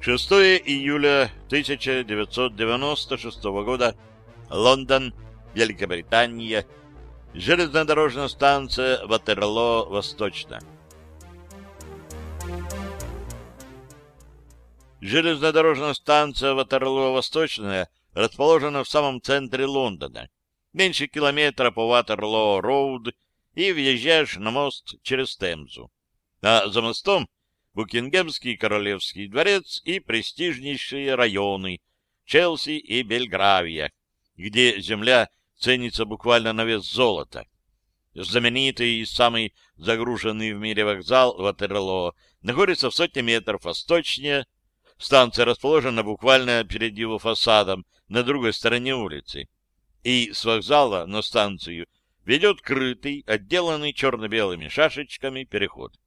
6 июля 1996 года. Лондон, Великобритания. Железнодорожная станция Ватерлоо, Восточно. Железнодорожная станция Ватерлоо, Восточная расположена в самом центре Лондона. Меньше километра по Ватерлоо-Роуд и въезжаешь на мост через Темзу. А за мостом Букингемский королевский дворец и престижнейшие районы Челси и Бельгравия, где земля ценится буквально на вес золота. Знаменитый и самый загруженный в мире вокзал Ватерлоо находится в сотне метров восточнее. Станция расположена буквально перед его фасадом на другой стороне улицы. И с вокзала на станцию ведет крытый, отделанный черно-белыми шашечками переход.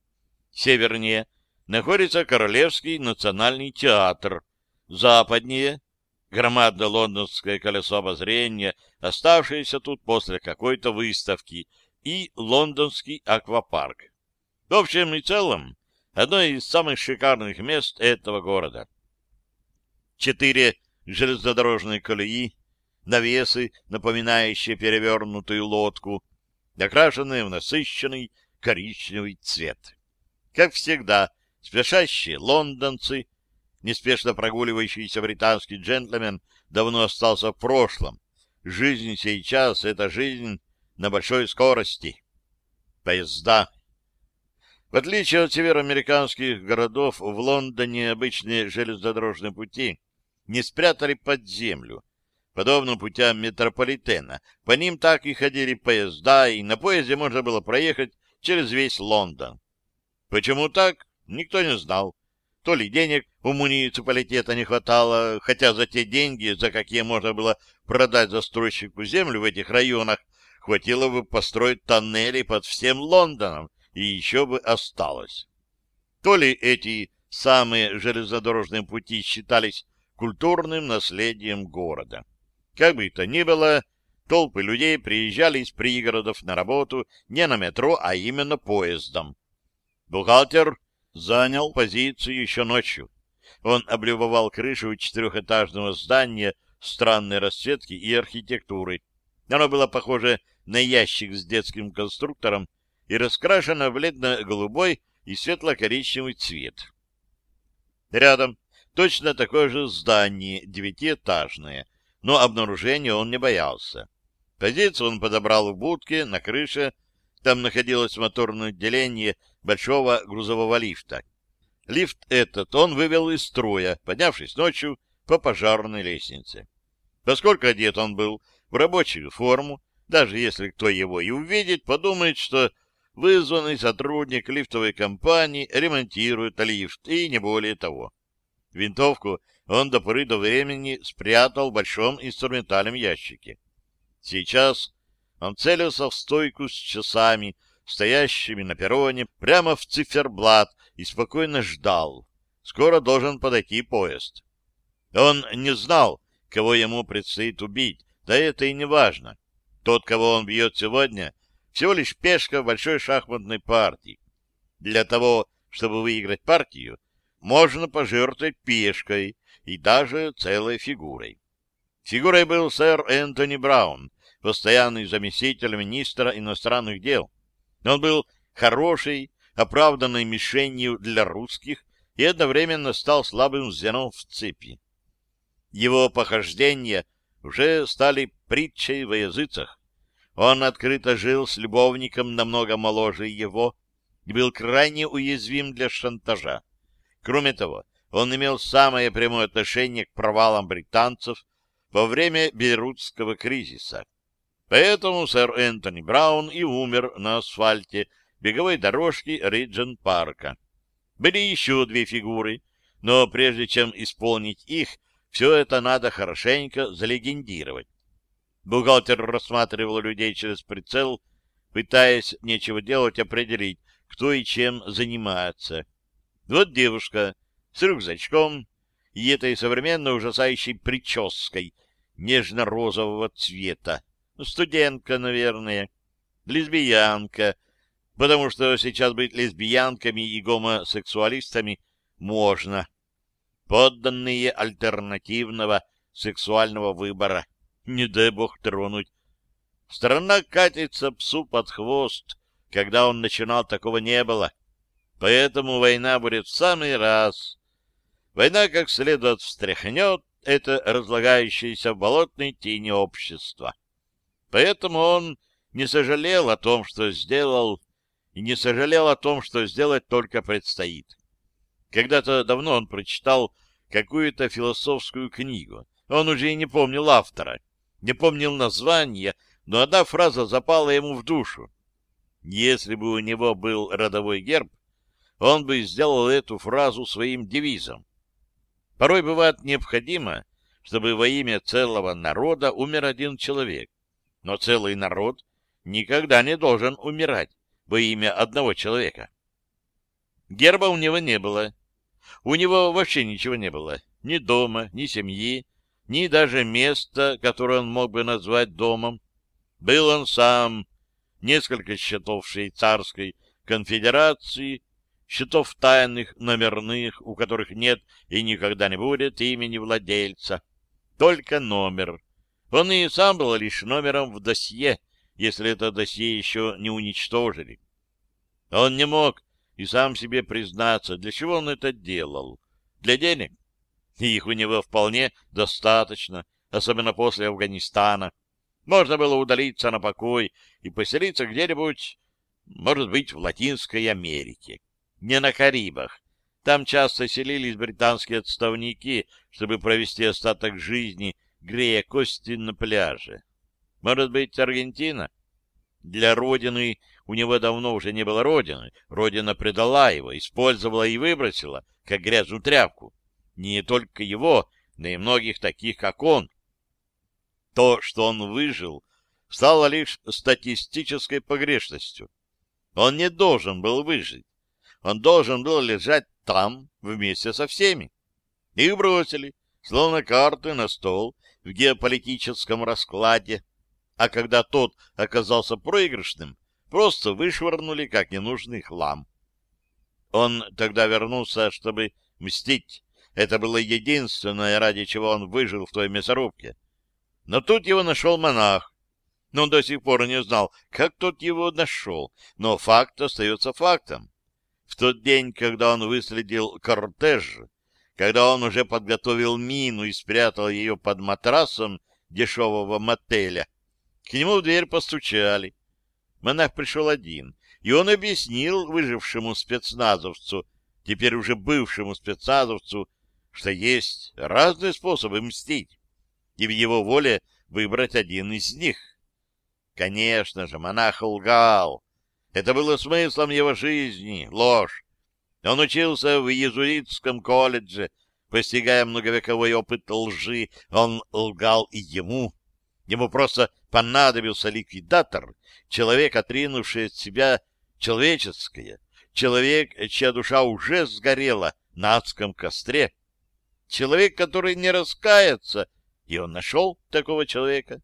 Севернее находится Королевский национальный театр. Западнее — громадное лондонское колесо обозрения, оставшееся тут после какой-то выставки, и лондонский аквапарк. В общем и целом, одно из самых шикарных мест этого города. Четыре железнодорожные колеи, навесы, напоминающие перевернутую лодку, окрашенные в насыщенный коричневый цвет. Как всегда, спешащие лондонцы, неспешно прогуливающийся британский джентльмен давно остался в прошлом. Жизнь сейчас — это жизнь на большой скорости. Поезда. В отличие от североамериканских городов, в Лондоне обычные железнодорожные пути не спрятали под землю, подобно путям метрополитена. По ним так и ходили поезда, и на поезде можно было проехать через весь Лондон. Почему так, никто не знал. То ли денег у муниципалитета не хватало, хотя за те деньги, за какие можно было продать застройщику землю в этих районах, хватило бы построить тоннели под всем Лондоном, и еще бы осталось. То ли эти самые железнодорожные пути считались культурным наследием города. Как бы то ни было, толпы людей приезжали из пригородов на работу не на метро, а именно поездом. Бухгалтер занял позицию еще ночью. Он облюбовал крышу четырехэтажного здания странной расцветки и архитектуры. Оно было похоже на ящик с детским конструктором и раскрашено в бледно-голубой и светло-коричневый цвет. Рядом точно такое же здание, девятиэтажное, но обнаружения он не боялся. Позицию он подобрал в будке на крыше, там находилось моторное отделение большого грузового лифта. Лифт этот он вывел из строя, поднявшись ночью по пожарной лестнице. Поскольку одет он был в рабочую форму, даже если кто его и увидит, подумает, что вызванный сотрудник лифтовой компании ремонтирует лифт, и не более того. Винтовку он до поры до времени спрятал в большом инструментальном ящике. Сейчас он целился в стойку с часами, стоящими на перроне, прямо в циферблат, и спокойно ждал. Скоро должен подойти поезд. Он не знал, кого ему предстоит убить, да это и не важно. Тот, кого он бьет сегодня, всего лишь пешка в большой шахматной партии. Для того, чтобы выиграть партию, можно пожертвовать пешкой и даже целой фигурой. Фигурой был сэр Энтони Браун, постоянный заместитель министра иностранных дел. Он был хорошей, оправданной мишенью для русских и одновременно стал слабым звеном в цепи. Его похождения уже стали притчей во языцах. Он открыто жил с любовником намного моложе его и был крайне уязвим для шантажа. Кроме того, он имел самое прямое отношение к провалам британцев во время Бейрутского кризиса. Поэтому сэр Энтони Браун и умер на асфальте беговой дорожки Риджен-парка. Были еще две фигуры, но прежде чем исполнить их, все это надо хорошенько залегендировать. Бухгалтер рассматривал людей через прицел, пытаясь нечего делать определить, кто и чем занимается. Вот девушка с рюкзачком и этой современной ужасающей прической нежно-розового цвета. Студентка, наверное, лесбиянка, потому что сейчас быть лесбиянками и гомосексуалистами можно. подданные альтернативного сексуального выбора. Не дай бог тронуть. Страна катится псу под хвост. Когда он начинал, такого не было. Поэтому война будет в самый раз. Война как следует встряхнет это разлагающееся в болотной тени общество. Поэтому он не сожалел о том, что сделал, и не сожалел о том, что сделать только предстоит. Когда-то давно он прочитал какую-то философскую книгу. Он уже и не помнил автора, не помнил названия, но одна фраза запала ему в душу. Если бы у него был родовой герб, он бы сделал эту фразу своим девизом. Порой бывает необходимо, чтобы во имя целого народа умер один человек. Но целый народ никогда не должен умирать во имя одного человека. Герба у него не было. У него вообще ничего не было. Ни дома, ни семьи, ни даже места, которое он мог бы назвать домом. Был он сам, несколько счетов швейцарской конфедерации, счетов тайных, номерных, у которых нет и никогда не будет имени владельца. Только номер. Он и сам был лишь номером в досье, если это досье еще не уничтожили. Он не мог и сам себе признаться, для чего он это делал. Для денег? Их у него вполне достаточно, особенно после Афганистана. Можно было удалиться на покой и поселиться где-нибудь, может быть, в Латинской Америке. Не на Карибах. Там часто селились британские отставники, чтобы провести остаток жизни, грея кости на пляже. Может быть, Аргентина? Для Родины у него давно уже не было Родины. Родина предала его, использовала и выбросила, как грязную тряпку. Не только его, но и многих таких, как он. То, что он выжил, стало лишь статистической погрешностью. Он не должен был выжить. Он должен был лежать там вместе со всеми. Их бросили, словно карты на стол в геополитическом раскладе, а когда тот оказался проигрышным, просто вышвырнули как ненужный хлам. Он тогда вернулся, чтобы мстить. Это было единственное, ради чего он выжил в той мясорубке. Но тут его нашел монах. Но он до сих пор не знал, как тот его нашел. Но факт остается фактом. В тот день, когда он выследил кортеж, когда он уже подготовил мину и спрятал ее под матрасом дешевого мотеля, к нему в дверь постучали. Монах пришел один, и он объяснил выжившему спецназовцу, теперь уже бывшему спецназовцу, что есть разные способы мстить, и в его воле выбрать один из них. Конечно же, монах лгал. Это было смыслом его жизни, ложь. Он учился в иезуитском колледже, постигая многовековой опыт лжи, он лгал и ему. Ему просто понадобился ликвидатор, человек, отринувший от себя человеческое, человек, чья душа уже сгорела на адском костре, человек, который не раскается, и он нашел такого человека.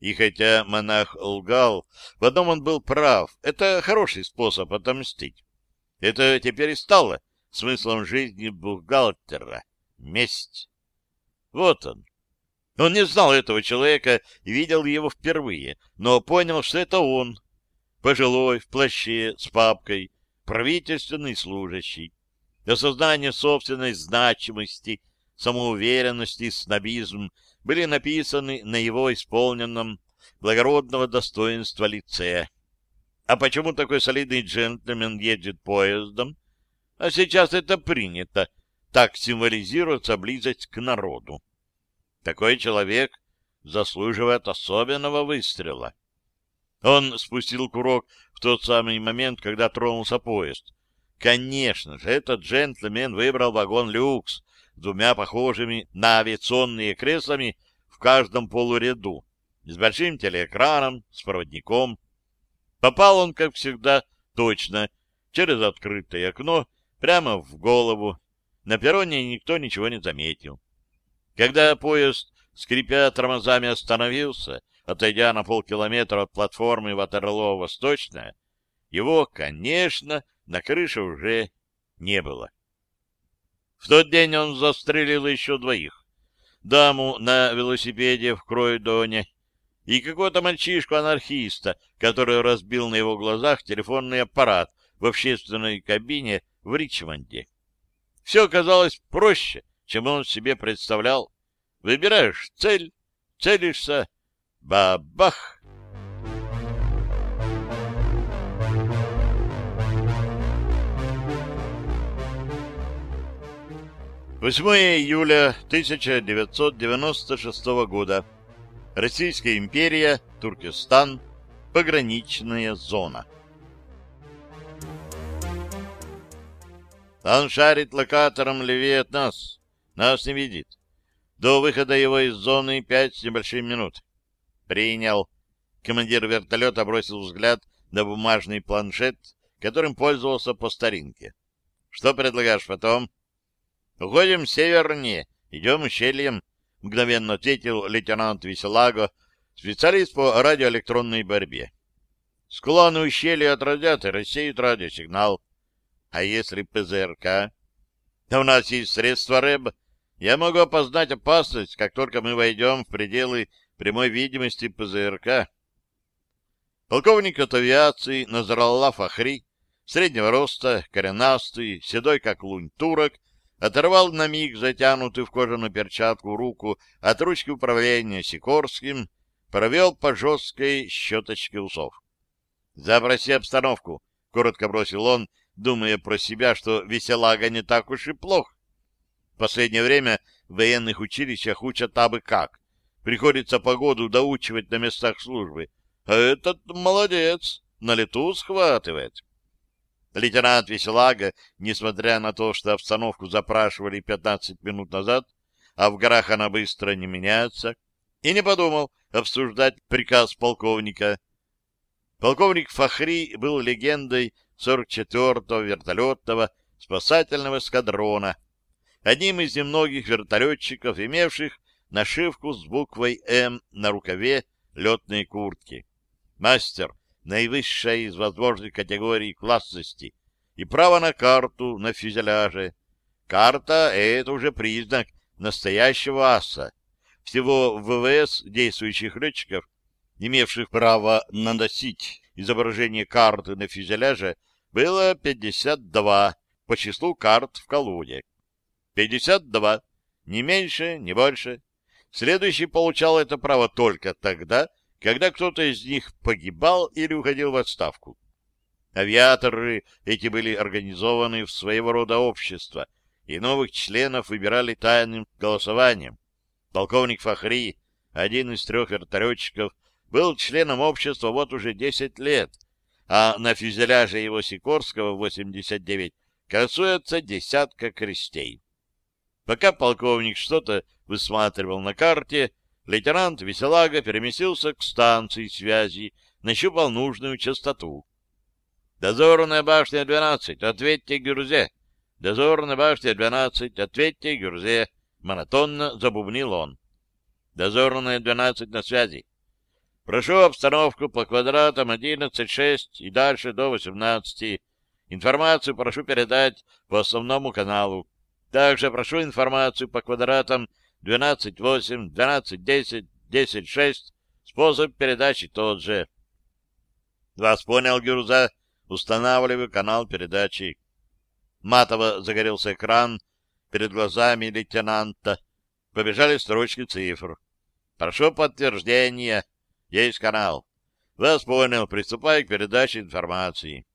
И хотя монах лгал, в одном он был прав, это хороший способ отомстить. Это теперь и стало смыслом жизни бухгалтера — месть. Вот он, он не знал этого человека и видел его впервые, но понял, что это он, пожилой, в плаще, с папкой, правительственный служащий. Осознание собственной значимости, самоуверенности снобизм были написаны на его исполненном благородного достоинства лице. А почему такой солидный джентльмен едет поездом? А сейчас это принято, так символизируется близость к народу. Такой человек заслуживает особенного выстрела. Он спустил курок в тот самый момент, когда тронулся поезд. Конечно же, этот джентльмен выбрал вагон «Люкс» с двумя похожими на авиационные креслами в каждом полуряду, с большим телеэкраном, с проводником. Попал он, как всегда, точно, через открытое окно, прямо в голову. На перроне никто ничего не заметил. Когда поезд, скрипя тормозами, остановился, отойдя на полкилометра от платформы Ватерлоо-Восточная, его, конечно, на крыше уже не было. В тот день он застрелил еще двоих. Даму на велосипеде в Кройдоне и какого-то мальчишку-анархиста, который разбил на его глазах телефонный аппарат в общественной кабине в Ричмонде. Все оказалось проще, чем он себе представлял. Выбираешь цель, целишься, бабах! 8 июля 1996 года. Российская империя, Туркестан, пограничная зона. Он шарит локатором левее от нас. Нас не видит. До выхода его из зоны пять с небольшим минут. Принял. Командир вертолета бросил взгляд на бумажный планшет, которым пользовался по старинке. Что предлагаешь потом? — Уходим севернее, идем ущельем, — мгновенно ответил лейтенант Веселаго, специалист по радиоэлектронной борьбе. Склоны ущелья отразят и рассеют радиосигнал. А если ПЗРК? Да у нас есть средства РЭБ. Я могу опознать опасность, как только мы войдем в пределы прямой видимости ПЗРК. Полковник от авиации Назралла Фахри, среднего роста, коренастый, седой как лунь турок, оторвал на миг затянутую в кожаную перчатку руку от ручки управления Сикорским, провел по жесткой щеточке усов. «Запроси обстановку», — коротко бросил он, думая про себя, что веселага не так уж и плох. В последнее время в военных училищах учат абы как. Приходится погоду доучивать на местах службы. А этот молодец, на лету схватывает. Лейтенант Веселага, несмотря на то, что обстановку запрашивали 15 минут назад, а в горах она быстро не меняется, и не подумал обсуждать приказ полковника. Полковник Фахри был легендой 44-го вертолетного спасательного эскадрона, одним из немногих вертолетчиков, имевших нашивку с буквой «М» на рукаве летной куртки. Мастер наивысшая из возможных категорий классности, и право на карту на фюзеляже. Карта — это уже признак настоящего аса. Всего в ВВС действующих летчиков, имевших право наносить изображение карты на фюзеляже, было 52 по числу карт в колоде. 52, не меньше, не больше. Следующий получал это право только тогда, когда кто-то из них погибал или уходил в отставку. Авиаторы эти были организованы в своего рода общества, и новых членов выбирали тайным голосованием. Полковник Фахри, один из трех вертолетчиков, был членом общества вот уже 10 лет, а на фюзеляже его Сикорского 89 красуется десятка крестей. Пока полковник что-то высматривал на карте, лейтенант Веселага переместился к станции связи, нащупал нужную частоту. «Дозорная башня 12, ответьте Гюрзе!» «Дозорная башня 12, ответьте Гюрзе!» Монотонно забубнил он. «Дозорная 12 на связи. Прошу обстановку по квадратам 11.6 и дальше до 18. Информацию прошу передать по основному каналу. Также прошу информацию по квадратам 12.8, 12.10, 10.6. Способ передачи тот же. Вас понял, Гюрза. Устанавливаю канал передачи. Матово загорелся экран перед глазами лейтенанта. Побежали строчки цифр. Прошу подтверждения. Есть канал. Вас понял. Приступай к передаче информации.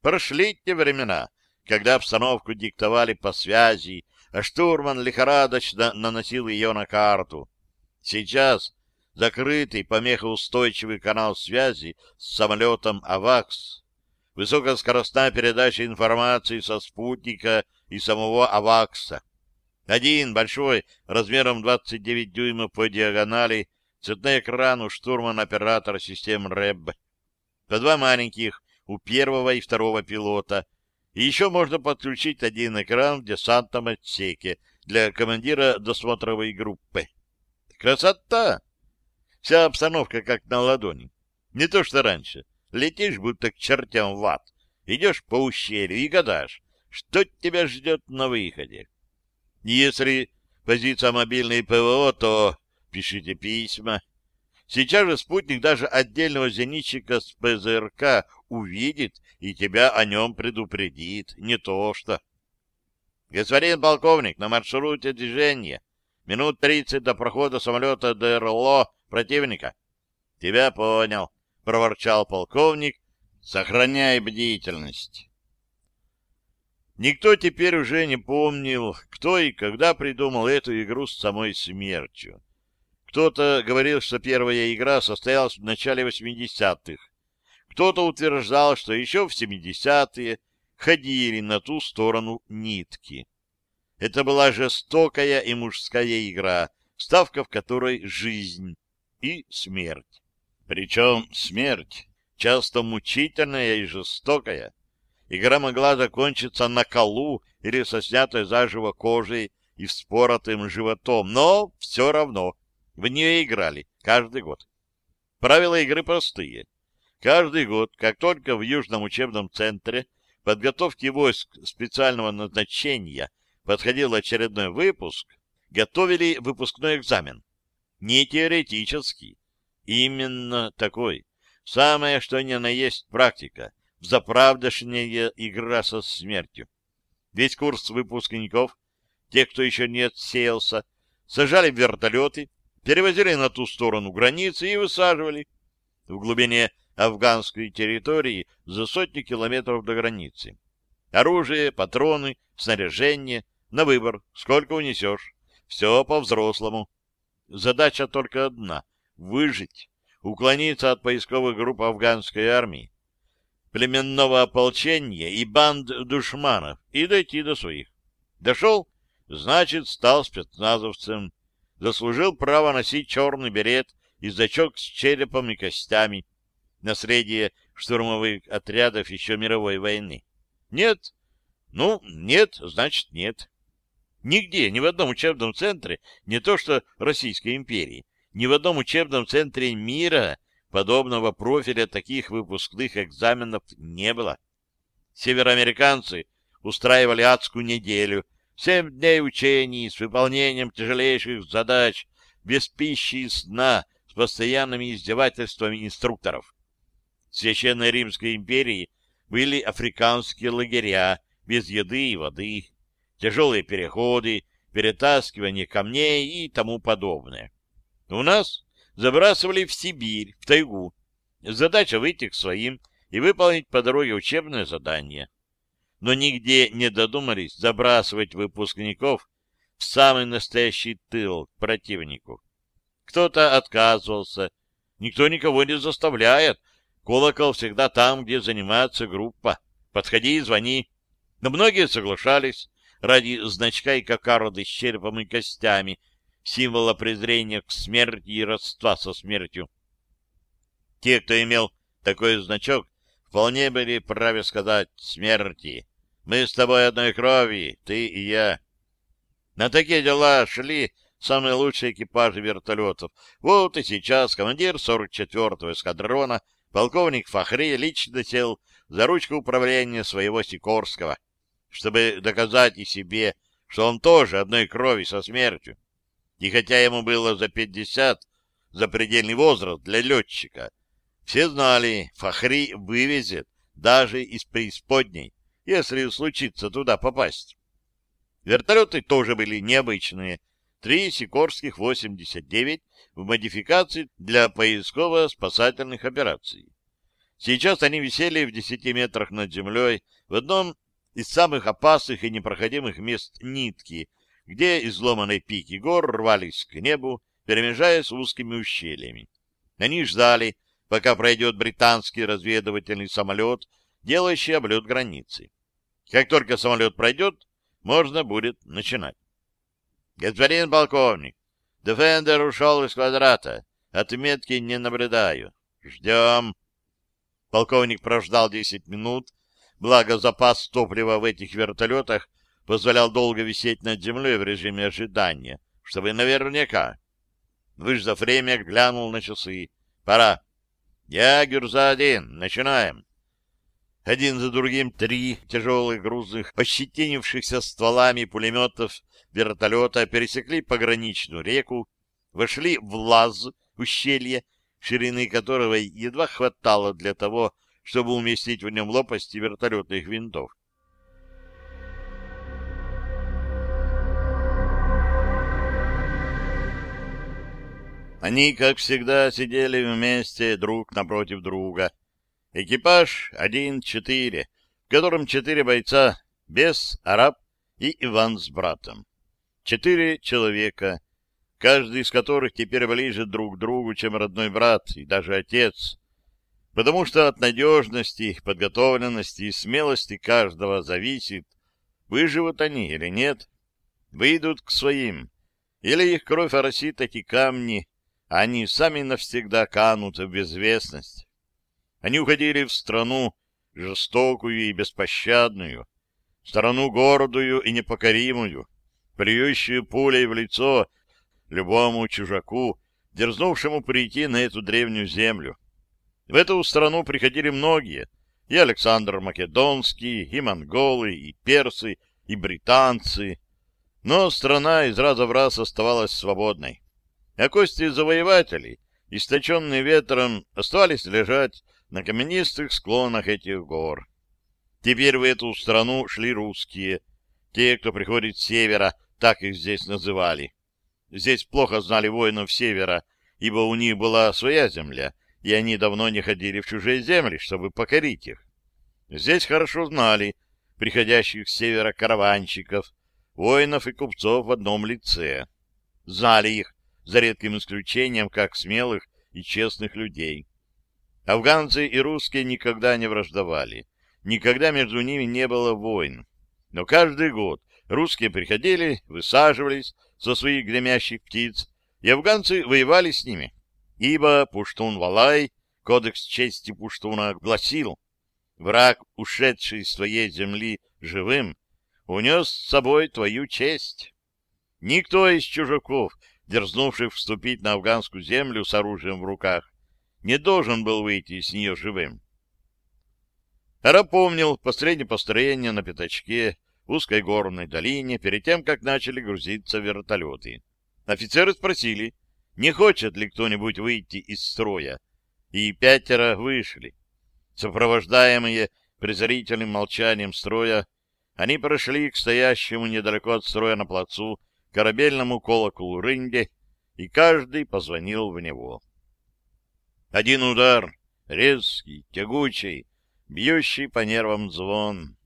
Прошли те времена, когда обстановку диктовали по связи, а штурман лихорадочно наносил ее на карту. Сейчас закрытый помехоустойчивый канал связи с самолетом «Авакс», высокоскоростная передача информации со спутника и самого «Авакса», один большой, размером 29 дюймов по диагонали, цветной экран у штурман-оператора систем РЭБ, по два маленьких у первого и второго пилота — и еще можно подключить один экран в десантном отсеке для командира досмотровой группы. Красота! Вся обстановка как на ладони. Не то что раньше. Летишь, будто к чертям в ад. Идешь по ущелью и гадаешь, что тебя ждет на выходе. Если позиция мобильной ПВО, то пишите письма. Сейчас же спутник даже отдельного зенитчика с ПЗРК увидит и тебя о нем предупредит. Не то что. Господин полковник, на маршруте движения. Минут тридцать до прохода самолета ДРЛО противника. Тебя понял, проворчал полковник, сохраняя бдительность. Никто теперь уже не помнил, кто и когда придумал эту игру с самой смертью. Кто-то говорил, что первая игра состоялась в начале 80-х. Кто-то утверждал, что еще в 70-е ходили на ту сторону нитки. Это была жестокая и мужская игра, ставка в которой жизнь и смерть. Причем смерть часто мучительная и жестокая. Игра могла закончиться на колу или со снятой заживо кожей и вспоротым животом, но все равно в нее играли каждый год. Правила игры простые. Каждый год, как только в Южном учебном центре подготовки войск специального назначения подходил очередной выпуск, готовили выпускной экзамен. Не теоретический, именно такой. Самое, что ни на есть практика, заправдошняя игра со смертью. Весь курс выпускников, те, кто еще не отсеялся, сажали в вертолеты, перевозили на ту сторону границы и высаживали в глубине афганской территории за сотни километров до границы. Оружие, патроны, снаряжение на выбор, сколько унесешь. Все по-взрослому. Задача только одна — выжить, уклониться от поисковых групп афганской армии, племенного ополчения и банд душманов и дойти до своих. Дошел, значит, стал спецназовцем, заслужил право носить черный берет и зачок с черепом и костями, наследие штурмовых отрядов еще мировой войны. Нет? Ну, нет, значит, нет. Нигде, ни в одном учебном центре, не то что Российской империи, ни в одном учебном центре мира подобного профиля таких выпускных экзаменов не было. Североамериканцы устраивали адскую неделю — Семь дней учений с выполнением тяжелейших задач, без пищи и сна, с постоянными издевательствами инструкторов. В Священной Римской империи были африканские лагеря без еды и воды, тяжелые переходы, перетаскивание камней и тому подобное. У нас забрасывали в Сибирь, в тайгу. Задача выйти к своим и выполнить по дороге учебное задание но нигде не додумались забрасывать выпускников в самый настоящий тыл к противнику. Кто-то отказывался, никто никого не заставляет. Колокол всегда там, где занимается группа. Подходи и звони. Но многие соглашались ради значка и кокарды с черепом и костями, символа презрения к смерти и родства со смертью. Те, кто имел такой значок, вполне были праве сказать «смерти». Мы с тобой одной крови, ты и я. На такие дела шли самые лучшие экипажи вертолетов. Вот и сейчас командир 44-го эскадрона, полковник Фахри, лично сел за ручку управления своего Сикорского, чтобы доказать и себе, что он тоже одной крови со смертью. И хотя ему было за 50, запредельный возраст для летчика, все знали, Фахри вывезет даже из преисподней если случится туда попасть. Вертолеты тоже были необычные. Три Сикорских 89 в модификации для поисково-спасательных операций. Сейчас они висели в 10 метрах над землей в одном из самых опасных и непроходимых мест нитки, где изломанные пики гор рвались к небу, перемежаясь узкими ущельями. Они ждали, пока пройдет британский разведывательный самолет, делающий облет границы. Как только самолет пройдет, можно будет начинать. Господин полковник, Дефендер ушел из квадрата. Отметки не наблюдаю. Ждем. Полковник прождал 10 минут, благо запас топлива в этих вертолетах позволял долго висеть над землей в режиме ожидания, чтобы наверняка. Выждав время, глянул на часы. Пора. Я Гюрза-1. Начинаем. Один за другим три тяжелых грузных, ощетинившихся стволами пулеметов вертолета пересекли пограничную реку, вошли в лаз ущелье, ширины которого едва хватало для того, чтобы уместить в нем лопасти вертолетных винтов. Они, как всегда, сидели вместе друг напротив друга. Экипаж один-четыре, в котором четыре бойца, без араб и Иван с братом. Четыре человека, каждый из которых теперь ближе друг к другу, чем родной брат и даже отец, потому что от надежности, подготовленности и смелости каждого зависит, выживут они или нет, выйдут к своим, или их кровь оросит эти камни, они сами навсегда канут в безвестность. Они уходили в страну жестокую и беспощадную, страну гордую и непокоримую, плюющую пулей в лицо любому чужаку, дерзнувшему прийти на эту древнюю землю. В эту страну приходили многие, и Александр Македонский, и монголы, и персы, и британцы, но страна из раза в раз оставалась свободной а кости завоевателей, источенные ветром, оставались лежать на каменистых склонах этих гор. Теперь в эту страну шли русские, те, кто приходит с севера, так их здесь называли. Здесь плохо знали воинов севера, ибо у них была своя земля, и они давно не ходили в чужие земли, чтобы покорить их. Здесь хорошо знали приходящих с севера караванщиков, воинов и купцов в одном лице. Знали их за редким исключением как смелых и честных людей. Афганцы и русские никогда не враждовали, никогда между ними не было войн. Но каждый год русские приходили, высаживались со своих гремящих птиц, и афганцы воевали с ними, ибо Пуштун-Валай, кодекс чести Пуштуна, гласил, враг, ушедший из своей земли живым, унес с собой твою честь. Никто из чужаков дерзнувший вступить на афганскую землю с оружием в руках, не должен был выйти с нее живым. Ара помнил последнее построение на пятачке узкой горной долине перед тем, как начали грузиться вертолеты. Офицеры спросили, не хочет ли кто-нибудь выйти из строя, и пятеро вышли. Сопровождаемые презрительным молчанием строя, они прошли к стоящему недалеко от строя на плацу корабельному колоколу рынге, и каждый позвонил в него. Один удар, резкий, тягучий, бьющий по нервам звон.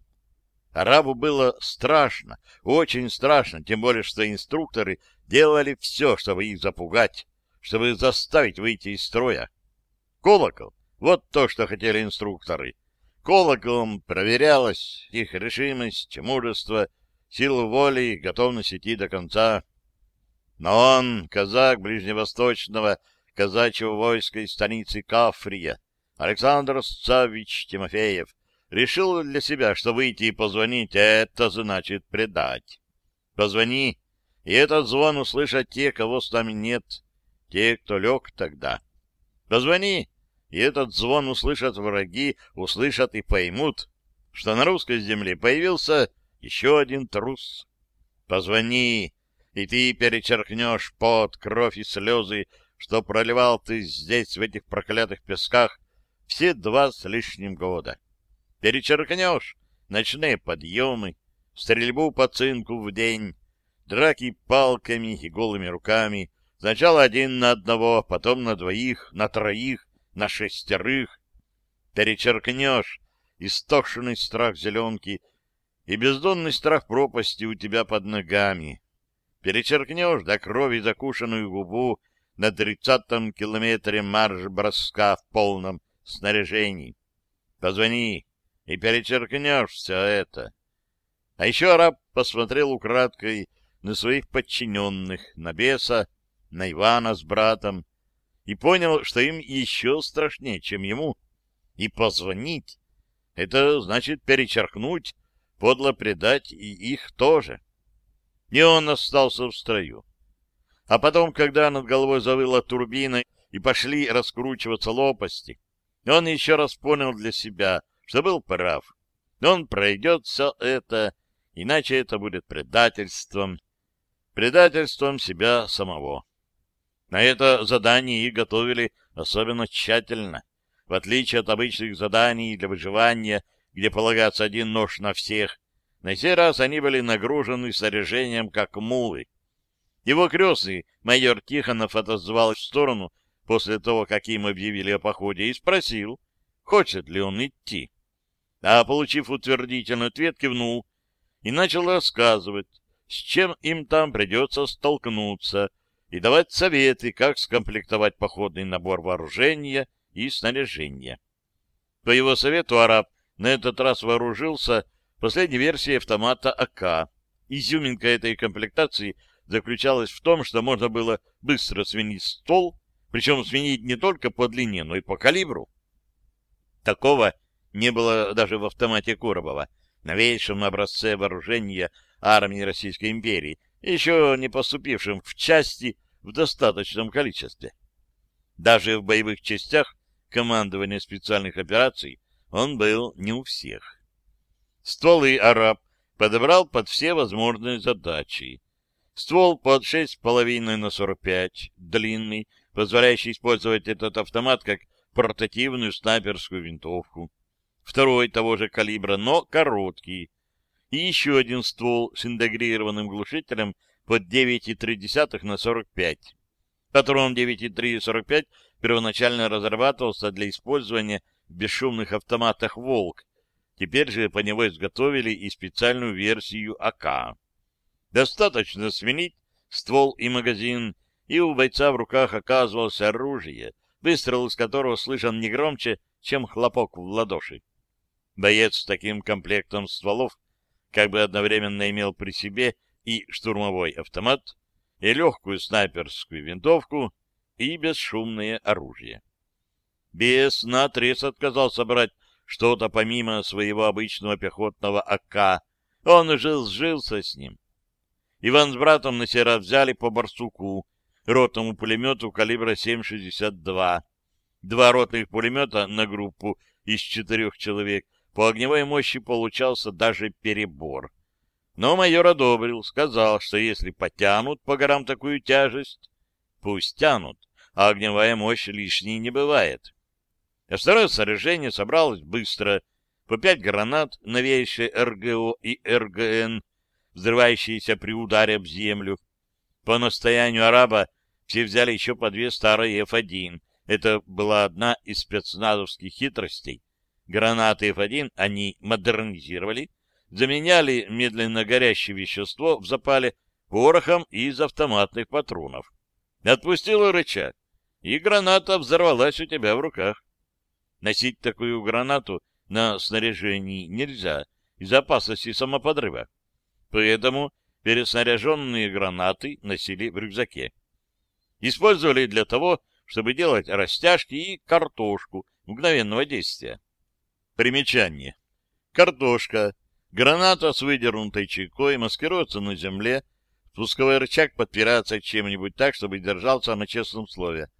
Арабу было страшно, очень страшно, тем более, что инструкторы делали все, чтобы их запугать, чтобы заставить выйти из строя. Колокол — вот то, что хотели инструкторы. Колоколом проверялась их решимость, мужество — силу воли, готовность идти до конца. Но он, казак ближневосточного казачьего войска из станицы Кафрия, Александр Савич Тимофеев, решил для себя, что выйти и позвонить — это значит предать. Позвони, и этот звон услышат те, кого с нами нет, те, кто лег тогда. Позвони, и этот звон услышат враги, услышат и поймут, что на русской земле появился еще один трус. Позвони, и ты перечеркнешь пот, кровь и слезы, что проливал ты здесь, в этих проклятых песках, все два с лишним года. Перечеркнешь ночные подъемы, стрельбу по цинку в день, драки палками и голыми руками, сначала один на одного, потом на двоих, на троих, на шестерых. Перечеркнешь истошенный страх зеленки и бездонный страх пропасти у тебя под ногами. Перечеркнешь до крови закушенную губу на тридцатом километре марш-броска в полном снаряжении. Позвони и перечеркнешь все это. А еще раб посмотрел украдкой на своих подчиненных, на беса, на Ивана с братом, и понял, что им еще страшнее, чем ему. И позвонить — это значит перечеркнуть подло предать и их тоже. И он остался в строю. А потом, когда над головой завыла турбина и пошли раскручиваться лопасти, он еще раз понял для себя, что был прав. Он пройдет все это, иначе это будет предательством, предательством себя самого. На это задание их готовили особенно тщательно. В отличие от обычных заданий для выживания, где полагается один нож на всех, на сей раз они были нагружены снаряжением, как мулы. Его крестный, майор Тихонов, отозвал в сторону после того, как им объявили о походе, и спросил, хочет ли он идти. А, получив утвердительный ответ, кивнул и начал рассказывать, с чем им там придется столкнуться, и давать советы, как скомплектовать походный набор вооружения и снаряжения. По его совету араб на этот раз вооружился последней версией автомата АК. Изюминка этой комплектации заключалась в том, что можно было быстро сменить ствол, причем сменить не только по длине, но и по калибру. Такого не было даже в автомате Коробова, новейшем образце вооружения армии Российской империи, еще не поступившем в части в достаточном количестве. Даже в боевых частях командования специальных операций он был не у всех. Стволы араб подобрал под все возможные задачи. Ствол под 6,5 на 45, длинный, позволяющий использовать этот автомат как портативную снайперскую винтовку. Второй того же калибра, но короткий. И еще один ствол с интегрированным глушителем под 9,3 на 45. Патрон 9,3-45 первоначально разрабатывался для использования в бесшумных автоматах «Волк». Теперь же по него изготовили и специальную версию АК. Достаточно сменить ствол и магазин, и у бойца в руках оказывалось оружие, выстрел из которого слышен не громче, чем хлопок в ладоши. Боец с таким комплектом стволов как бы одновременно имел при себе и штурмовой автомат, и легкую снайперскую винтовку, и бесшумное оружие. Бес наотрез отказался брать что-то помимо своего обычного пехотного АК. Он уже сжился с ним. Иван с братом на сей раз взяли по барсуку, ротному пулемету калибра 7,62. Два ротных пулемета на группу из четырех человек. По огневой мощи получался даже перебор. Но майор одобрил, сказал, что если потянут по горам такую тяжесть, пусть тянут, а огневая мощь лишней не бывает. Второе снаряжение собралось быстро. По пять гранат, новейшие РГО и РГН, взрывающиеся при ударе об землю. По настоянию араба все взяли еще по две старые F1. Это была одна из спецназовских хитростей. Гранаты F1 они модернизировали, заменяли медленно горящее вещество в запале порохом из автоматных патронов. Отпустил рычаг, и граната взорвалась у тебя в руках. Носить такую гранату на снаряжении нельзя из-за опасности самоподрыва. Поэтому переснаряженные гранаты носили в рюкзаке. Использовали для того, чтобы делать растяжки и картошку мгновенного действия. Примечание. Картошка Граната с выдернутой чекой маскируется на земле, спусковой рычаг подпирается чем-нибудь так, чтобы держался на честном слове.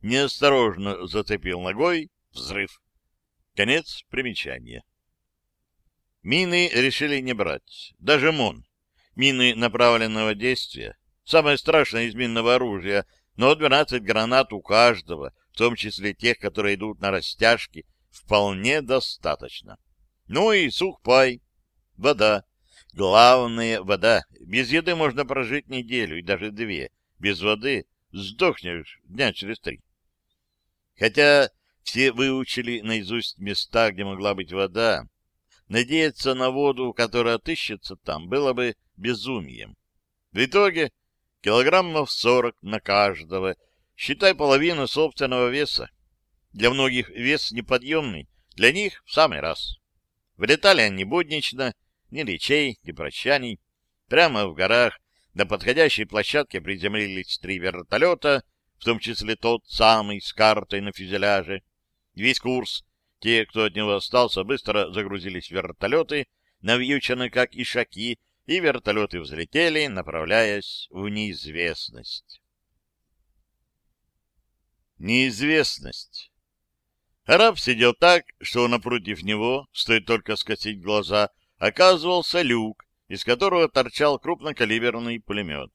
Неосторожно зацепил ногой, взрыв. Конец примечания. Мины решили не брать. Даже МОН. Мины направленного действия. Самое страшное из минного оружия, но 12 гранат у каждого, в том числе тех, которые идут на растяжки, вполне достаточно. Ну и сухпай Вода. Главное — вода. Без еды можно прожить неделю и даже две. Без воды сдохнешь дня через три. Хотя все выучили наизусть места, где могла быть вода, надеяться на воду, которая отыщется там, было бы безумием. В итоге килограммов сорок на каждого, считай половину собственного веса. Для многих вес неподъемный, для них в самый раз. Влетали они буднично, ни речей, ни прощаний. Прямо в горах на подходящей площадке приземлились три вертолета, в том числе тот самый с картой на фюзеляже. Весь курс, те, кто от него остался, быстро загрузились в вертолеты, навьючены как ишаки, и вертолеты взлетели, направляясь в неизвестность. Неизвестность. Араб сидел так, что напротив него, стоит только скосить глаза, оказывался люк, из которого торчал крупнокалиберный пулемет.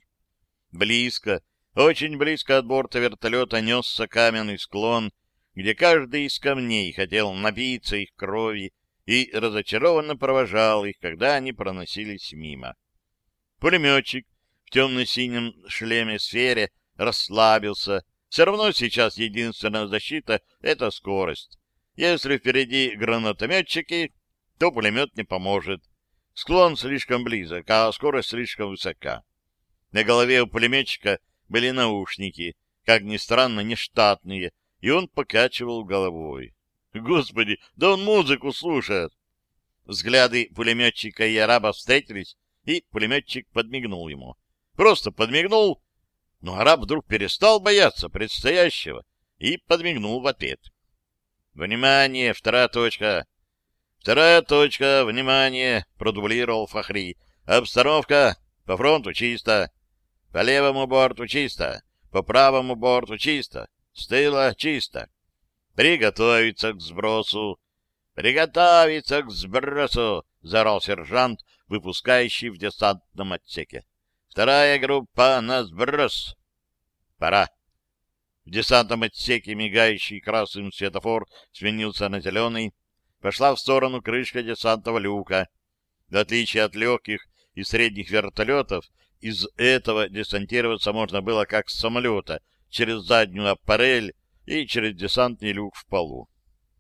Близко, очень близко от борта вертолета несся каменный склон, где каждый из камней хотел напиться их крови и разочарованно провожал их, когда они проносились мимо. Пулеметчик в темно-синем шлеме-сфере расслабился. Все равно сейчас единственная защита — это скорость. Если впереди гранатометчики, то пулемет не поможет. Склон слишком близок, а скорость слишком высока. На голове у пулеметчика были наушники, как ни странно, нештатные, и он покачивал головой. Господи, да он музыку слушает! Взгляды пулеметчика и араба встретились, и пулеметчик подмигнул ему. Просто подмигнул, но араб вдруг перестал бояться предстоящего и подмигнул в ответ. «Внимание! Вторая точка!» «Вторая точка! Внимание!» — продублировал Фахри. «Обстановка! По фронту чисто! По левому борту чисто! По правому борту чисто! С тыла чисто! Приготовиться к сбросу! Приготовиться к сбросу!» — заорал сержант, выпускающий в десантном отсеке. Вторая группа на сброс. Пора. В десантном отсеке мигающий красным светофор сменился на зеленый. Пошла в сторону крышка десантного люка. В отличие от легких и средних вертолетов, из этого десантироваться можно было как с самолета, через заднюю аппарель и через десантный люк в полу.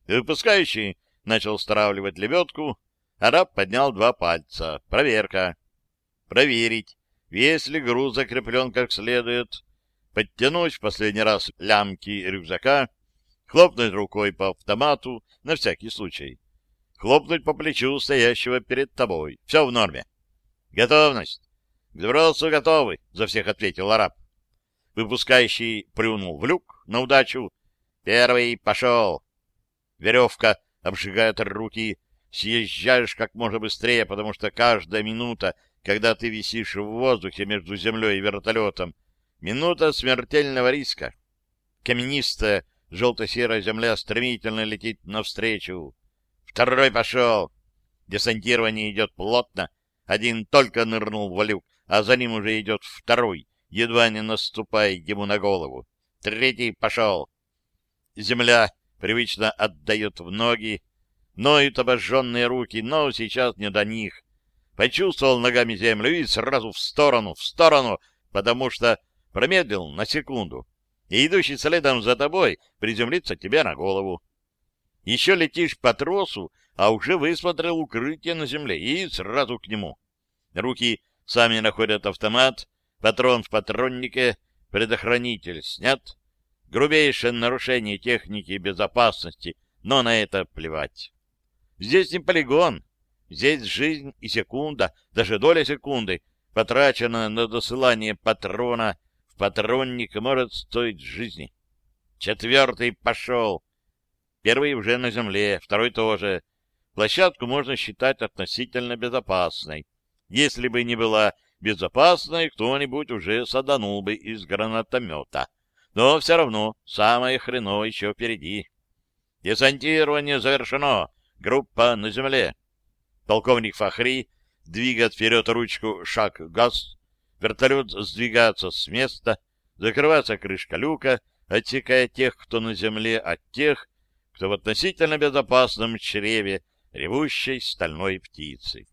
Выпускающий начал стравливать лебедку, Араб поднял два пальца. Проверка. Проверить, весь ли груз закреплен как следует. Подтянуть в последний раз лямки рюкзака, хлопнуть рукой по автомату на всякий случай. Хлопнуть по плечу стоящего перед тобой. Все в норме. Готовность. К сбросу готовы, за всех ответил араб. Выпускающий плюнул в люк на удачу. Первый пошел. Веревка обжигает руки, съезжаешь как можно быстрее, потому что каждая минута, когда ты висишь в воздухе между землей и вертолетом, минута смертельного риска. Каменистая желто-серая земля стремительно летит навстречу. Второй пошел. Десантирование идет плотно. Один только нырнул в люк, а за ним уже идет второй, едва не наступая ему на голову. Третий пошел. Земля привычно отдает в ноги, ноют обожженные руки, но сейчас не до них. Почувствовал ногами землю и сразу в сторону, в сторону, потому что промедлил на секунду. И идущий следом за тобой приземлится тебе на голову. Еще летишь по тросу, а уже высмотрел укрытие на земле и сразу к нему. Руки сами находят автомат, патрон в патроннике, предохранитель снят. Грубейшее нарушение техники безопасности, но на это плевать. Здесь не полигон. Здесь жизнь и секунда, даже доля секунды, потрачена на досылание патрона в патронник, может стоить жизни. Четвертый пошел. Первый уже на земле, второй тоже. Площадку можно считать относительно безопасной. Если бы не была безопасной, кто-нибудь уже саданул бы из гранатомета. Но все равно самое хреновое еще впереди. Десантирование завершено. Группа на земле. Полковник Фахри двигает вперед ручку шаг-газ. Вертолет сдвигается с места. Закрывается крышка люка, отсекая тех, кто на земле, от тех, кто в относительно безопасном чреве ревущей стальной птицы.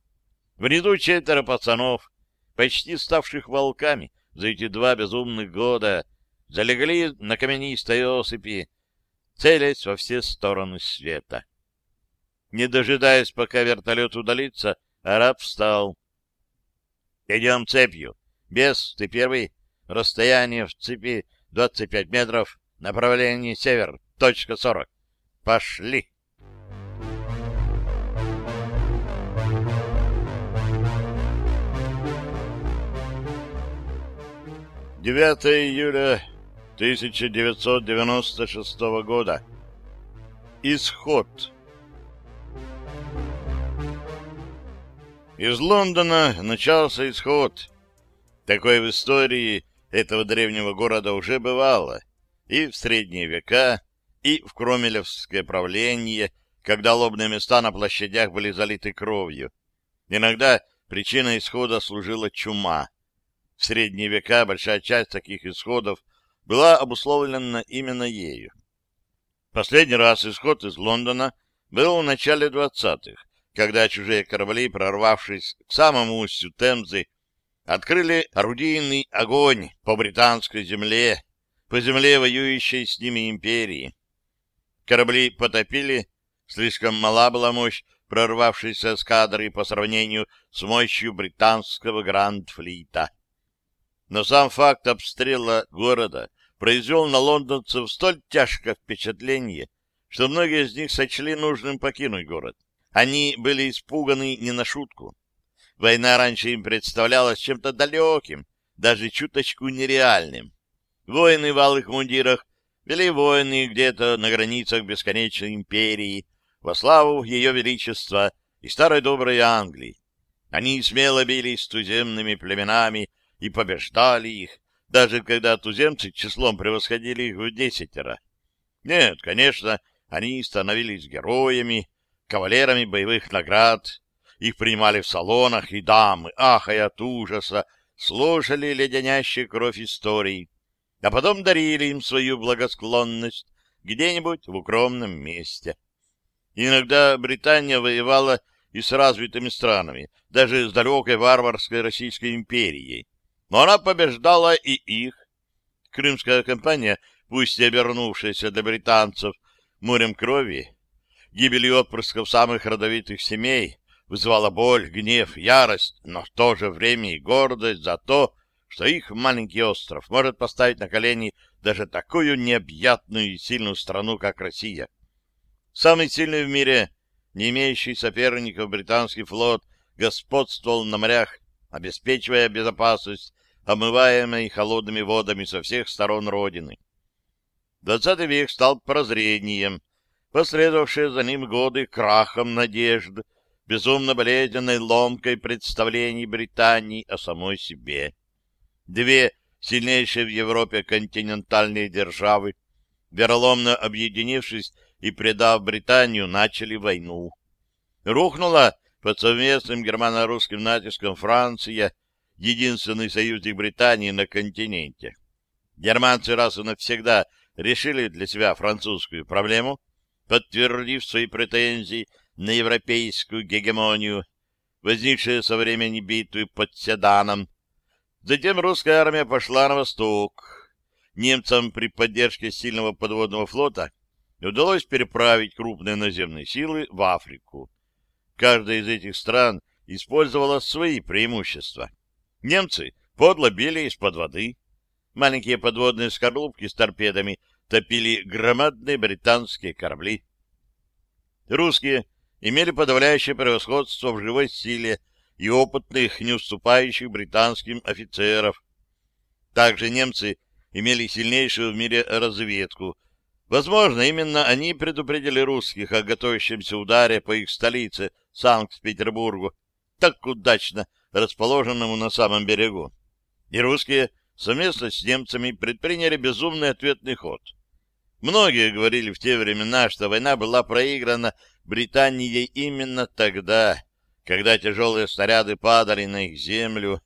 Внизу четверо пацанов, почти ставших волками за эти два безумных года, залегли на каменистой осыпи, целясь во все стороны света. Не дожидаясь, пока вертолет удалится, араб встал. — Идем цепью. Без, ты первый. Расстояние в цепи 25 метров. Направление север. Точка 40. Пошли. Девятое июля 1996 года. Исход. Из Лондона начался исход. Такое в истории этого древнего города уже бывало. И в средние века, и в Кромелевское правление, когда лобные места на площадях были залиты кровью. Иногда причиной исхода служила чума. В средние века большая часть таких исходов была обусловлена именно ею. Последний раз исход из Лондона был в начале 20-х, когда чужие корабли, прорвавшись к самому устью Темзы, открыли орудийный огонь по британской земле, по земле воюющей с ними империи. Корабли потопили, слишком мала была мощь прорвавшейся эскадры по сравнению с мощью британского Гранд-флита. Но сам факт обстрела города произвел на лондонцев столь тяжкое впечатление, что многие из них сочли нужным покинуть город. Они были испуганы не на шутку. Война раньше им представлялась чем-то далеким, даже чуточку нереальным. Воины в алых мундирах вели войны где-то на границах бесконечной империи во славу Ее Величества и старой доброй Англии. Они смело бились с туземными племенами и побеждали их, даже когда туземцы числом превосходили их в десятеро. Нет, конечно, они становились героями, кавалерами боевых наград, их принимали в салонах, и дамы, ахая от ужаса, слушали леденящие кровь истории, а потом дарили им свою благосклонность где-нибудь в укромном месте. Иногда Британия воевала и с развитыми странами, даже с далекой варварской Российской империей. Но она побеждала и их. Крымская кампания, пусть и обернувшаяся для британцев морем крови, гибелью отпрысков самых родовитых семей, вызывала боль, гнев, ярость, но в то же время и гордость за то, что их маленький остров может поставить на колени даже такую необъятную и сильную страну, как Россия. Самый сильный в мире, не имеющий соперников британский флот, господствовал на морях, обеспечивая безопасность, омываемой холодными водами со всех сторон Родины. Двадцатый век стал прозрением, последовавшие за ним годы крахом надежд, безумно болезненной ломкой представлений Британии о самой себе. Две сильнейшие в Европе континентальные державы, вероломно объединившись и предав Британию, начали войну. Рухнула под совместным германо-русским натиском Франция, единственный союзник Британии на континенте. Германцы раз и навсегда решили для себя французскую проблему, подтвердив свои претензии на европейскую гегемонию, возникшие со времени битвы под Седаном. Затем русская армия пошла на восток. Немцам при поддержке сильного подводного флота удалось переправить крупные наземные силы в Африку. Каждая из этих стран использовала свои преимущества. Немцы подло били из-под воды. Маленькие подводные скорлупки с торпедами топили громадные британские корабли. Русские имели подавляющее превосходство в живой силе и опытных, не уступающих британским офицеров. Также немцы имели сильнейшую в мире разведку. Возможно, именно они предупредили русских о готовящемся ударе по их столице, Санкт-Петербургу, так удачно расположенному на самом берегу. И русские совместно с немцами предприняли безумный ответный ход. Многие говорили в те времена, что война была проиграна Британией именно тогда, когда тяжелые снаряды падали на их землю,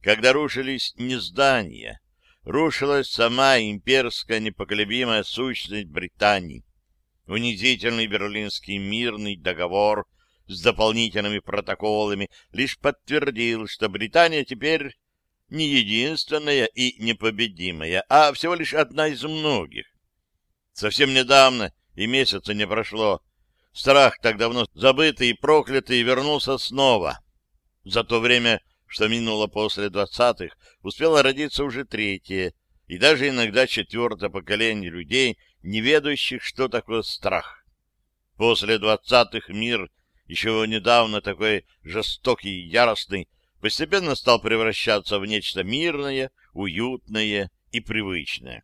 когда рушились не здания, рушилась сама имперская непоколебимая сущность Британии. Унизительный Берлинский мирный договор с дополнительными протоколами лишь подтвердил, что Британия теперь не единственная и непобедимая, а всего лишь одна из многих. Совсем недавно и месяца не прошло, Страх, так давно забытый и проклятый, вернулся снова. За то время, что минуло после двадцатых, успело родиться уже третье и даже иногда четвертое поколение людей, не ведающих, что такое страх. После двадцатых мир, еще недавно такой жестокий и яростный, постепенно стал превращаться в нечто мирное, уютное и привычное.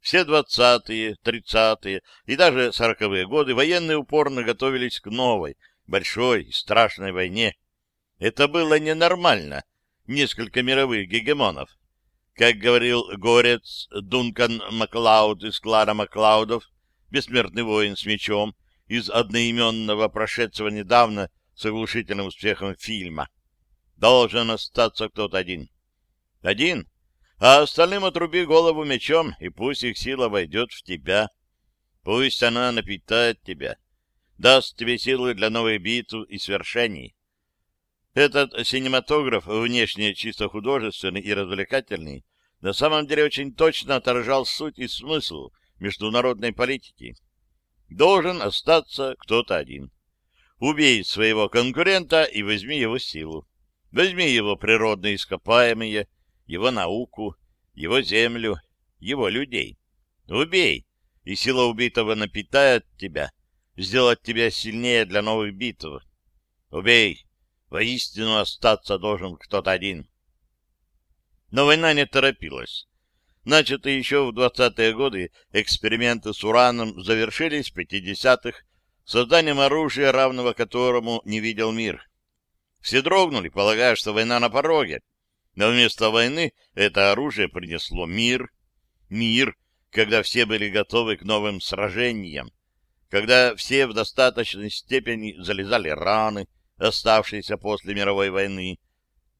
Все двадцатые, тридцатые и даже сороковые годы военные упорно готовились к новой, большой и страшной войне. Это было ненормально. Несколько мировых гегемонов. Как говорил горец Дункан Маклауд из клана Маклаудов, бессмертный воин с мечом из одноименного прошедшего недавно с оглушительным успехом фильма. Должен остаться кто-то один. Один? А остальным отруби голову мечом, и пусть их сила войдет в тебя. Пусть она напитает тебя, даст тебе силы для новых битв и свершений. Этот синематограф, внешне чисто художественный и развлекательный, на самом деле очень точно отражал суть и смысл международной политики. Должен остаться кто-то один. Убей своего конкурента и возьми его силу. Возьми его природные ископаемые, его науку, его землю, его людей. Убей, и сила убитого напитает тебя, сделать тебя сильнее для новых битв. Убей, воистину остаться должен кто-то один. Но война не торопилась. Начатые еще в 20-е годы эксперименты с ураном завершились в 50-х созданием оружия, равного которому не видел мир. Все дрогнули, полагая, что война на пороге. Но вместо войны это оружие принесло мир. Мир, когда все были готовы к новым сражениям, когда все в достаточной степени залезали раны, оставшиеся после мировой войны,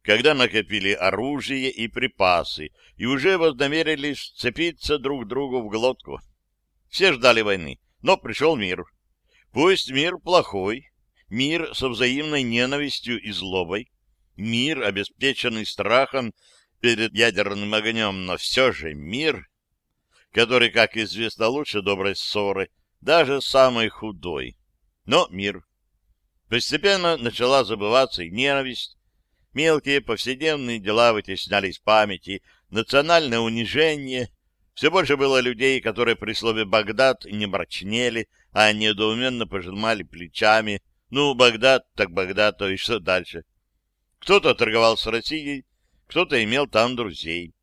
когда накопили оружие и припасы и уже вознамерились сцепиться друг другу в глотку. Все ждали войны, но пришел мир. Пусть мир плохой, мир со взаимной ненавистью и злобой, мир, обеспеченный страхом перед ядерным огнем, но все же мир, который, как известно, лучше доброй ссоры, даже самой худой. Но мир. Постепенно начала забываться и ненависть, Мелкие повседневные дела вытесняли из памяти, национальное унижение. Все больше было людей, которые при слове «Багдад» не мрачнели, а недоуменно пожимали плечами. Ну, Багдад, так Багдад, то и что дальше? Кто-то торговал с Россией, кто-то имел там друзей.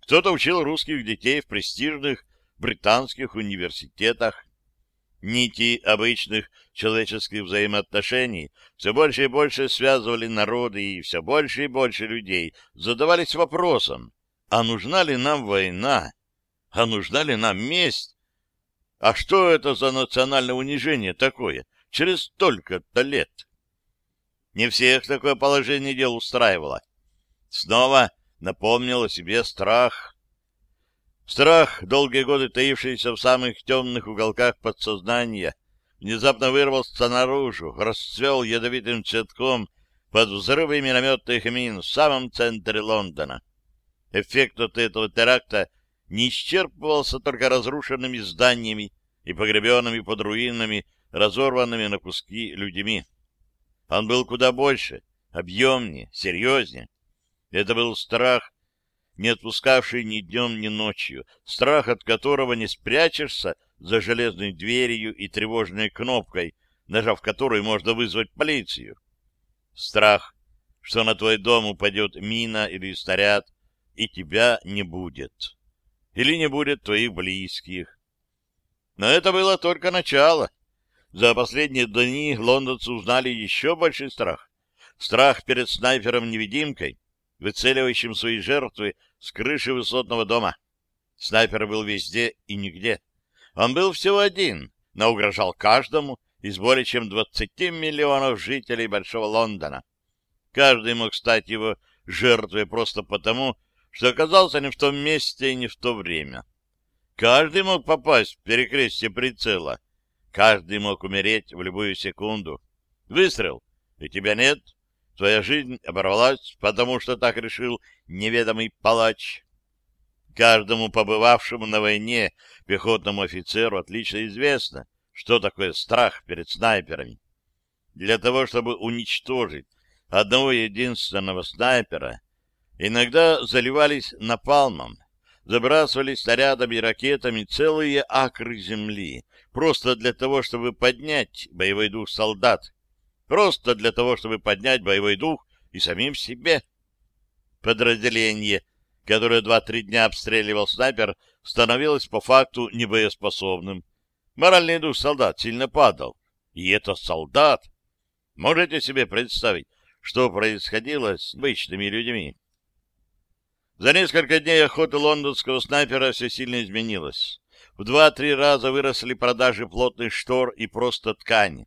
Кто-то учил русских детей в престижных британских университетах нити обычных человеческих взаимоотношений все больше и больше связывали народы, и все больше и больше людей задавались вопросом, а нужна ли нам война? А нужна ли нам месть? А что это за национальное унижение такое через столько-то лет? Не всех такое положение дел устраивало. Снова напомнил о себе страх, Страх, долгие годы таившийся в самых темных уголках подсознания, внезапно вырвался наружу, расцвел ядовитым цветком под взрывы минометных мин в самом центре Лондона. Эффект от этого теракта не исчерпывался только разрушенными зданиями и погребенными под руинами, разорванными на куски людьми. Он был куда больше, объемнее, серьезнее. Это был страх не отпускавший ни днем, ни ночью, страх от которого не спрячешься за железной дверью и тревожной кнопкой, нажав которую можно вызвать полицию. Страх, что на твой дом упадет мина или снаряд, и тебя не будет. Или не будет твоих близких. Но это было только начало. За последние дни лондонцы узнали еще больший страх. Страх перед снайпером-невидимкой, выцеливающим свои жертвы с крыши высотного дома. Снайпер был везде и нигде. Он был всего один, но угрожал каждому из более чем 20 миллионов жителей Большого Лондона. Каждый мог стать его жертвой просто потому, что оказался не в том месте и не в то время. Каждый мог попасть в перекрестие прицела. Каждый мог умереть в любую секунду. Выстрел, и тебя нет. Твоя жизнь оборвалась, потому что так решил неведомый палач. Каждому побывавшему на войне пехотному офицеру отлично известно, что такое страх перед снайперами. Для того, чтобы уничтожить одного единственного снайпера, иногда заливались напалмом, забрасывали снарядами и ракетами целые акры земли, просто для того, чтобы поднять боевой дух солдат, Просто для того, чтобы поднять боевой дух и самим себе. Подразделение, которое два-три дня обстреливал снайпер, становилось по факту небоеспособным. Моральный дух солдат сильно падал. И это солдат. Можете себе представить, что происходило с обычными людьми? За несколько дней охоты лондонского снайпера все сильно изменилось. В два-три раза выросли продажи плотных штор и просто ткани.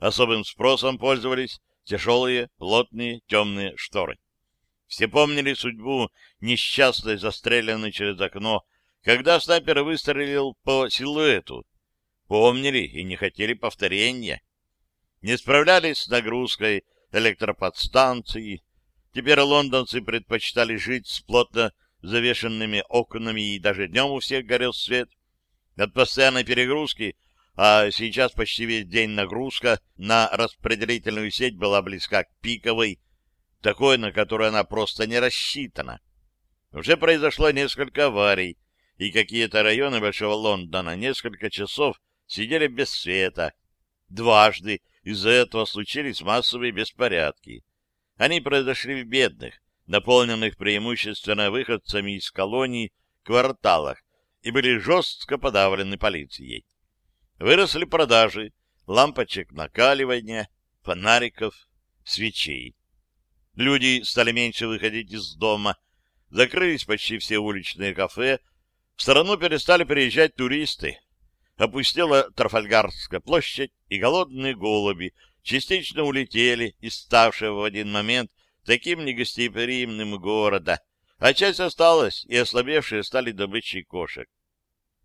Особым спросом пользовались тяжелые, плотные, темные шторы. Все помнили судьбу несчастной, застреленной через окно, когда снайпер выстрелил по силуэту. Помнили и не хотели повторения. Не справлялись с нагрузкой электроподстанции. Теперь лондонцы предпочитали жить с плотно завешенными окнами, и даже днем у всех горел свет. От постоянной перегрузки, а сейчас почти весь день нагрузка на распределительную сеть была близка к пиковой, такой, на которую она просто не рассчитана. Уже произошло несколько аварий, и какие-то районы Большого Лондона несколько часов сидели без света. Дважды из-за этого случились массовые беспорядки. Они произошли в бедных, наполненных преимущественно выходцами из колоний, кварталах, и были жестко подавлены полицией. Выросли продажи лампочек накаливания, фонариков, свечей. Люди стали меньше выходить из дома, закрылись почти все уличные кафе, в страну перестали приезжать туристы. Опустела Трафальгарская площадь, и голодные голуби частично улетели из ставшего в один момент таким негостеприимным города, а часть осталась, и ослабевшие стали добычей кошек.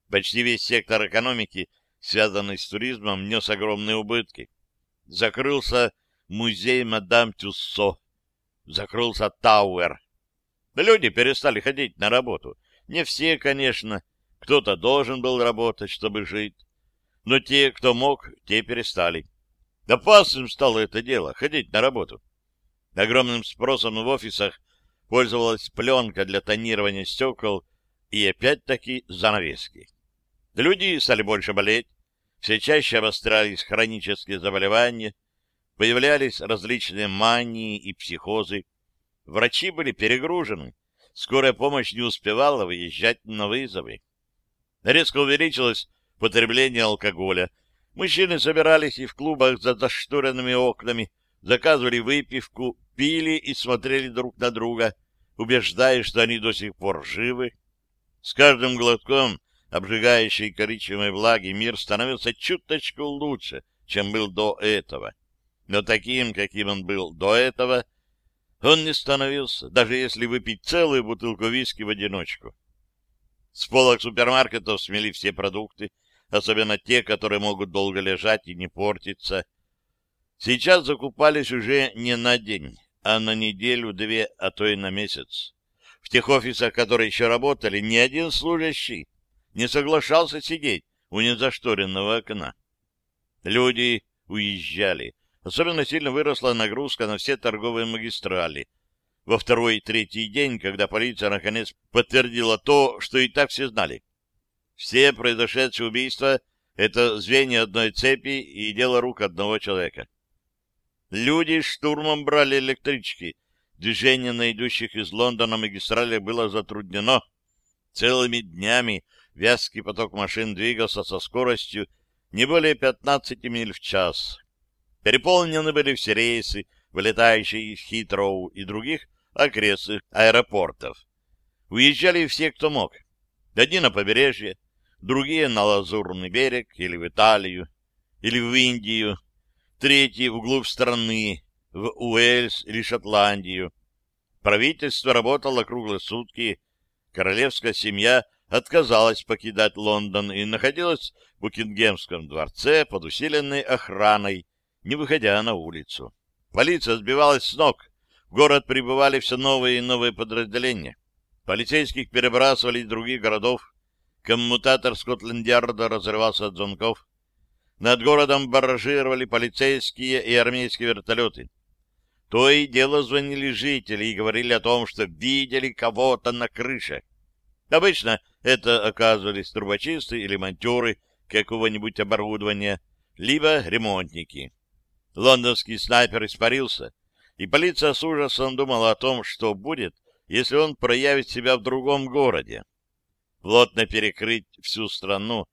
Почти весь сектор экономики, связанный с туризмом, нес огромные убытки. Закрылся музей мадам Тюссо, закрылся Тауэр. Люди перестали ходить на работу. Не все, конечно. Кто-то должен был работать, чтобы жить. Но те, кто мог, те перестали. Опасным стало это дело — ходить на работу. Огромным спросом в офисах пользовалась пленка для тонирования стекол и опять-таки занавески. Люди стали больше болеть, все чаще обострялись хронические заболевания, появлялись различные мании и психозы. Врачи были перегружены, скорая помощь не успевала выезжать на вызовы. Резко увеличилось потребление алкоголя. Мужчины собирались и в клубах за зашторенными окнами, заказывали выпивку, пили и смотрели друг на друга, убеждая, что они до сих пор живы. С каждым глотком обжигающей коричневой влаги мир становился чуточку лучше, чем был до этого. Но таким, каким он был до этого, он не становился, даже если выпить целую бутылку виски в одиночку. С полок супермаркетов смели все продукты, особенно те, которые могут долго лежать и не портиться. Сейчас закупались уже не на день, а на неделю, две, а то и на месяц. В тех офисах, которые еще работали, ни один служащий не соглашался сидеть у незашторенного окна. Люди уезжали. Особенно сильно выросла нагрузка на все торговые магистрали. Во второй и третий день, когда полиция наконец подтвердила то, что и так все знали. Все произошедшие убийства — это звенья одной цепи и дело рук одного человека. Люди штурмом брали электрички. Движение на идущих из Лондона магистралях было затруднено. Целыми днями вязкий поток машин двигался со скоростью не более 15 миль в час. Переполнены были все рейсы, вылетающие из Хитроу и других окрестных аэропортов. Уезжали все, кто мог. Одни на побережье, другие на Лазурный берег или в Италию, или в Индию, третьи вглубь страны, в Уэльс или Шотландию. Правительство работало круглые сутки, королевская семья отказалась покидать Лондон и находилась в Букингемском дворце под усиленной охраной, не выходя на улицу. Полиция сбивалась с ног, в город прибывали все новые и новые подразделения. Полицейских перебрасывали из других городов, коммутатор Скотленд-Ярда разрывался от звонков. Над городом баражировали полицейские и армейские вертолеты. То и дело звонили жители и говорили о том, что видели кого-то на крыше. Обычно это оказывались трубочисты или монтеры какого-нибудь оборудования, либо ремонтники. Лондонский снайпер испарился, и полиция с ужасом думала о том, что будет, если он проявит себя в другом городе. Плотно перекрыть всю страну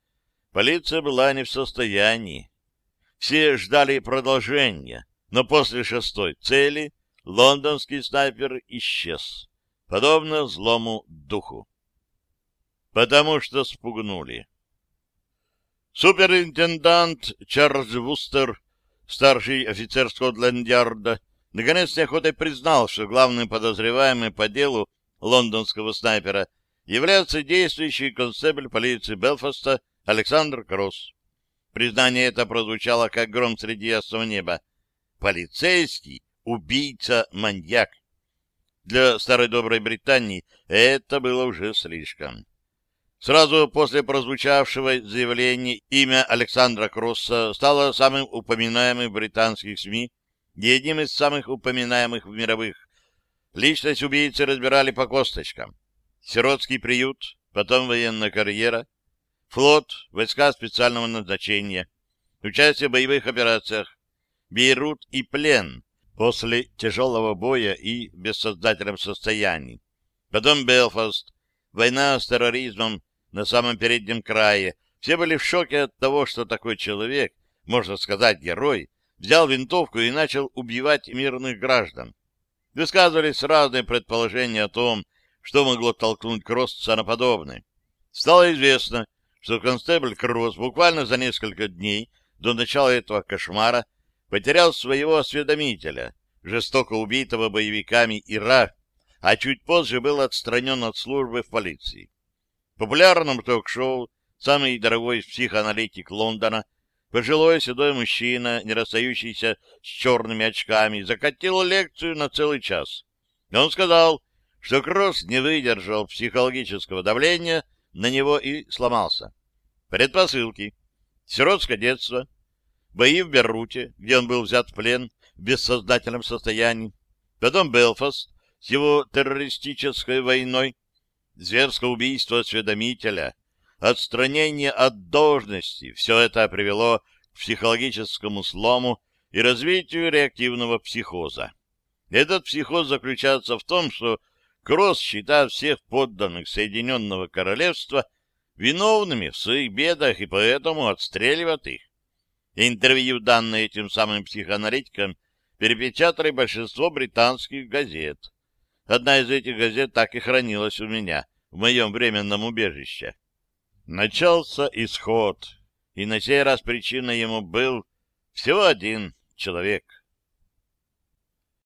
полиция была не в состоянии. Все ждали продолжения, но после шестой цели лондонский снайпер исчез, подобно злому духу потому что спугнули. Суперинтендант Чарльз Вустер, старший офицер Скотланд-Ярда, наконец неохотой признал, что главным подозреваемым по делу лондонского снайпера является действующий констебль полиции Белфаста Александр Кросс. Признание это прозвучало, как гром среди ясного неба. Полицейский, убийца, маньяк. Для старой доброй Британии это было уже слишком. Сразу после прозвучавшего заявления имя Александра Кросса стало самым упоминаемым в британских СМИ и одним из самых упоминаемых в мировых. Личность убийцы разбирали по косточкам. Сиротский приют, потом военная карьера, флот, войска специального назначения, участие в боевых операциях, Бейрут и плен после тяжелого боя и в состоянии. Потом Белфаст, война с терроризмом на самом переднем крае. Все были в шоке от того, что такой человек, можно сказать, герой, взял винтовку и начал убивать мирных граждан. Высказывались разные предположения о том, что могло толкнуть Кросса на подобное. Стало известно, что констебль Кросс буквально за несколько дней до начала этого кошмара потерял своего осведомителя, жестоко убитого боевиками Ира, а чуть позже был отстранен от службы в полиции. Популярном ток-шоу самый дорогой психоаналитик Лондона, пожилой седой мужчина, не расстающийся с черными очками, закатил лекцию на целый час. Он сказал, что Кросс не выдержал психологического давления на него и сломался. Предпосылки. Сиротское детство. Бои в Берруте, где он был взят в плен в бессознательном состоянии. Потом Белфаст с его террористической войной. Зверское убийство осведомителя. Отстранение от должности. Все это привело к психологическому слому и развитию реактивного психоза. Этот психоз заключается в том, что Кросс считает всех подданных Соединенного Королевства виновными в своих бедах и поэтому отстреливает их. Интервью, данные этим самым психоаналитикам, перепечатали большинство британских газет. Одна из этих газет так и хранилась у меня в моем временном убежище. Начался исход, и на сей раз причиной ему был всего один человек —